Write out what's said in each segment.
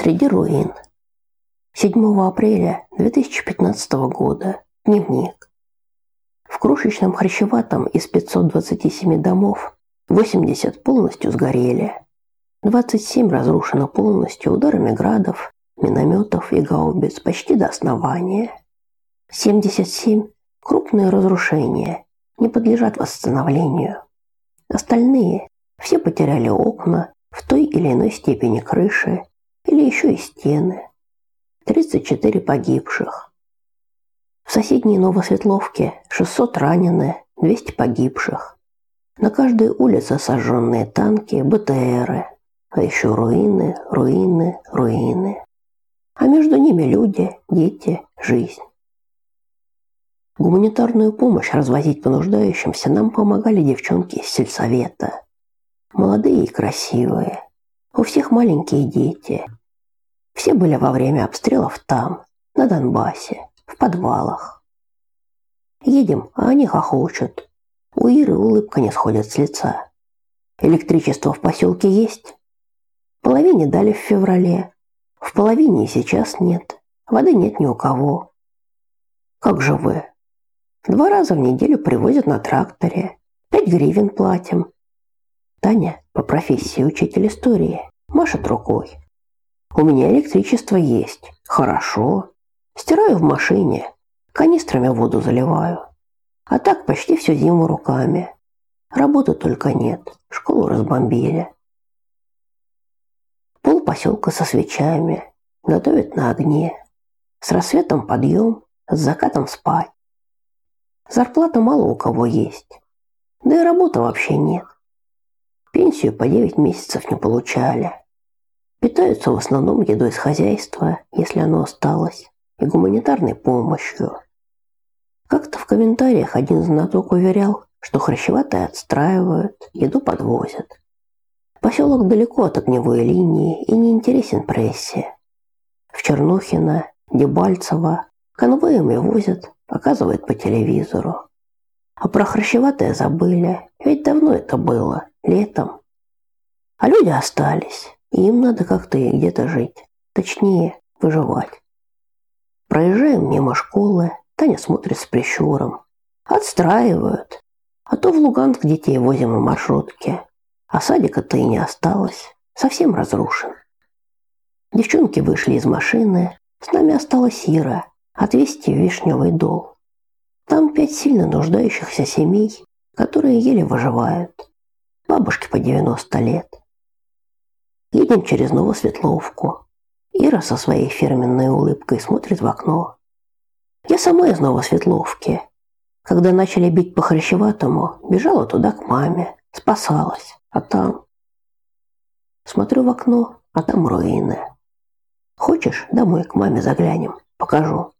Среди руин. 7 апреля 2015 года. Дневник. В крошечном Хрящеватом из 527 домов 80 полностью сгорели. 27 разрушено полностью ударами градов, минометов и гаубиц почти до основания. 77 крупные разрушения не подлежат восстановлению. Остальные все потеряли окна в той или иной степени крыши или еще и стены. 34 погибших. В соседней Новосветловке 600 раненых, 200 погибших. На каждой улице сожженные танки, БТРы, а еще руины, руины, руины. А между ними люди, дети, жизнь. Гуманитарную помощь развозить по нуждающимся нам помогали девчонки из сельсовета. Молодые и красивые. У всех маленькие дети. Все были во время обстрелов там, на Донбассе, в подвалах. Едем, а они хохочут. У Иры улыбка не сходит с лица. Электричество в поселке есть? Половине дали в феврале. В половине сейчас нет. Воды нет ни у кого. Как же вы? Два раза в неделю привозят на тракторе. Пять гривен платим. Таня по профессии учитель истории машет рукой. У меня электричество есть. Хорошо. Стираю в машине. Канистрами воду заливаю. А так почти всю зиму руками. Работы только нет. Школу разбомбили. Пол поселка со свечами. Готовят на огне. С рассветом подъем, с закатом спать. Зарплата мало у кого есть. Да и работы вообще нет. Пенсию по 9 месяцев не получали. Питаются в основном едой из хозяйства, если оно осталось, и гуманитарной помощью. Как-то в комментариях один знаток уверял, что хрящеватые отстраивают, еду подвозят. Поселок далеко от огневой линии и не интересен прессе. В Чернухино, Дебальцево конвоями возят, показывают по телевизору. А про хрящеватое забыли, ведь давно это было, летом. А люди остались, им надо как-то где-то жить, точнее, выживать. Проезжаем мимо школы, Таня смотрит с прищуром. Отстраивают. А то в Луганск детей возим на маршрутке. А садика-то и не осталось. Совсем разрушен. Девчонки вышли из машины. С нами осталась Ира, отвезти в Вишневый дол. Там пять сильно нуждающихся семей, которые еле выживают. Бабушке по 90 лет. Едем через Новосветловку. Ира со своей фирменной улыбкой смотрит в окно. Я сама из Новосветловки. Когда начали бить по Хрящеватому, бежала туда к маме, спасалась. А там... Смотрю в окно, а там руины. Хочешь, домой к маме заглянем? Покажу.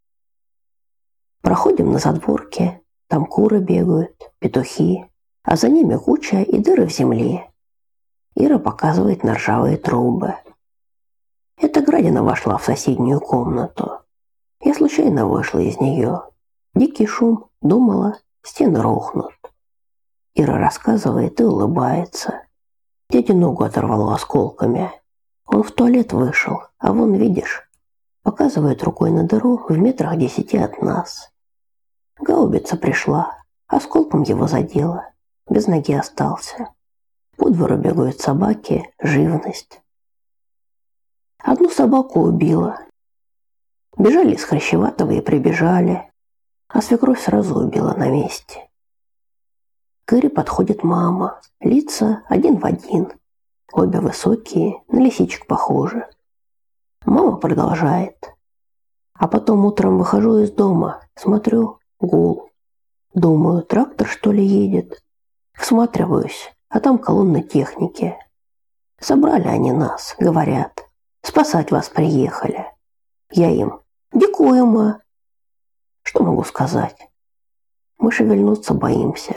Проходим на задворке, там куры бегают, петухи, а за ними куча и дыры в земле. Ира показывает на ржавые трубы. Эта градина вошла в соседнюю комнату. Я случайно вышла из нее. Дикий шум, думала, стены рухнут. Ира рассказывает и улыбается. Дяде ногу оторвало осколками. Он в туалет вышел, а вон, видишь, Показывает рукой на дыру в метрах десяти от нас. Гаубица пришла, осколком его задела, без ноги остался. По двору бегают собаки, живность. Одну собаку убила. Бежали из Хрящеватого и прибежали, а свекровь сразу убила на месте. К Ире подходит мама, лица один в один, обе высокие, на лисичек похожи. Мама продолжает. А потом утром выхожу из дома, смотрю, гул. Думаю, трактор что ли едет? Всматриваюсь, а там колонны техники. Собрали они нас, говорят. Спасать вас приехали. Я им. Дикуемо. Что могу сказать? Мы шевельнуться боимся.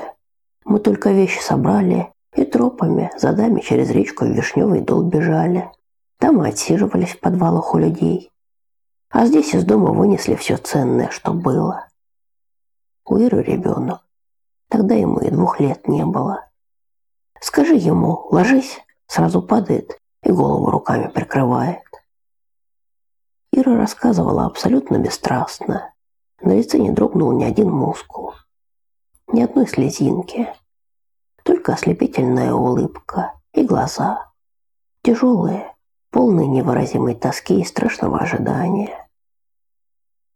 Мы только вещи собрали и тропами за дами через речку в Вишневый дол бежали. Там мы отсиживались в подвалах у людей. А здесь из дома вынесли все ценное, что было. У Иры ребенок. Тогда ему и двух лет не было. Скажи ему, ложись, сразу падает и голову руками прикрывает. Ира рассказывала абсолютно бесстрастно. На лице не дрогнул ни один мускул. Ни одной слезинки. Только ослепительная улыбка и глаза. Тяжелые, полные невыразимой тоски и страшного ожидания.